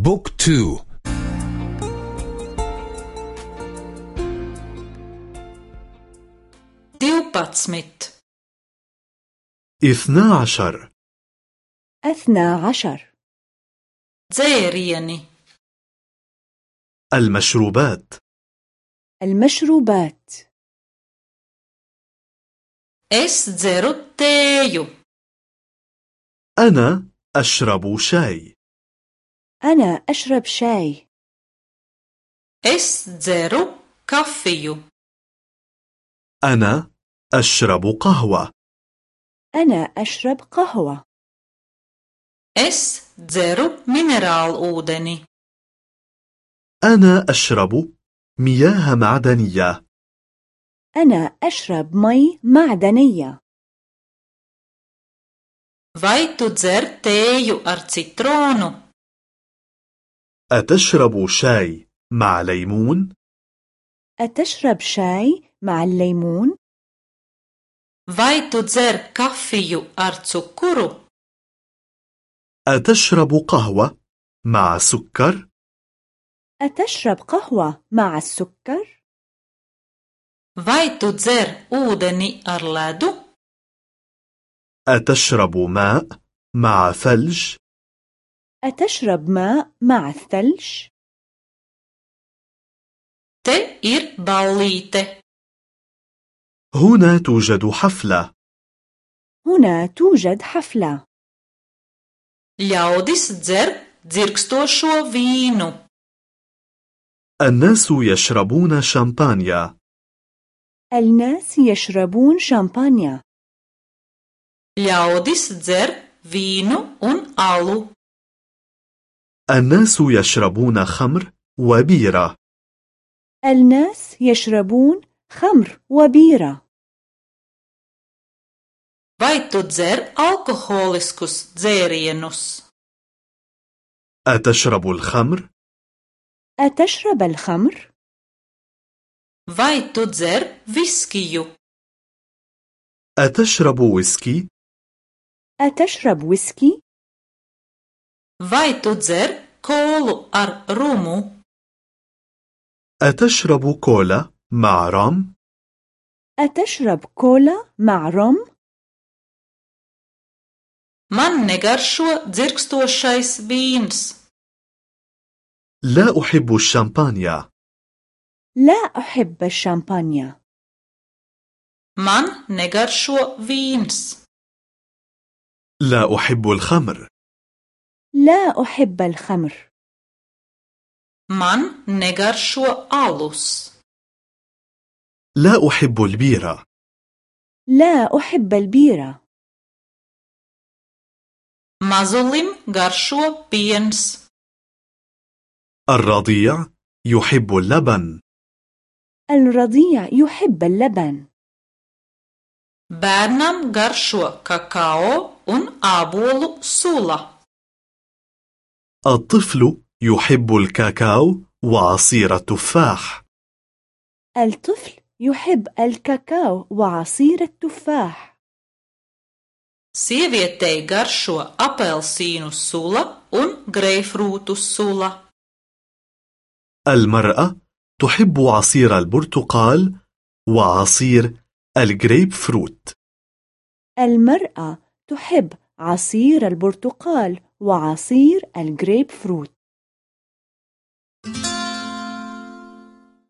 بوك تو divpadsmit اثنا عشر أثنى عشر dzērieni المشروبات. المشروبات. Es dzeru tēju أنا أشرب شاي. أنا أشرب شاي. Es dzeru kafiju أنا أشرب قهوة. أنا أشرب قهوة. Es dzeru minerālūdeni أنا أشرب مياه معدنية. أنا أشرب مي معدنية. Vai tu dzer tēju ar citronu أتشرب شاي مع ليمون؟ أتشرب شاي مع الليمون؟ vai tu dzer kafiju ar cukuru أتشرب قهوة مع سكر؟ أتشرب قهوة مع السكر؟ vai tu dzer ūdeni ar ledu أتشرب ماء مع ثلج؟ أتشرب ماء مع الثلج؟ te ir ballīte هنا توجد حفلة. هنا توجد حفلة. Ļaudis dzer dzirkstošo vīnu. الناس يشربون شامبانيا. الناس يشربون شامبانيا. Ļaudis dzer vīnu un alu. الناس يشربون خمر وبيرة الناس يشربون خمر وبيرة vai tu dzer alkoholiskus dzērienus أتشرب الخمر؟ أتشرب الخمر؟ vai tu dzer viskiju أتشرب ويسكي؟ أتشرب ويسكي؟ Vai tu dzer kolu ar rumu? أتشرب كولا مع رام؟ أتشرب كولا مع روم؟ man negaršo dzirkstošais vīns. لا أحب الشامبانيا. لا أحب الشامبانيا. Man negaršo vīns. لا أحب الخمر. لا أحب الخمر. Man negaršo alus. لا أحب البيرة لا أحب البيرة mazulim garšo piens. الرضيع يحب اللبن. الرضيع يحب اللبن. Bērnam garšo kakao un ābolu sula. الطفل يحب الكاكاو وعصير التفاح. الطفل يحب الكاكاو وعصير التفاح. Sievietei garšo apelsīnu sula un greifrūtu sula. المرأة تحب عصير البرتقال وعصير الجريب فروت. المرأة تحب عصير البرتقال وعصير الجريب فروت.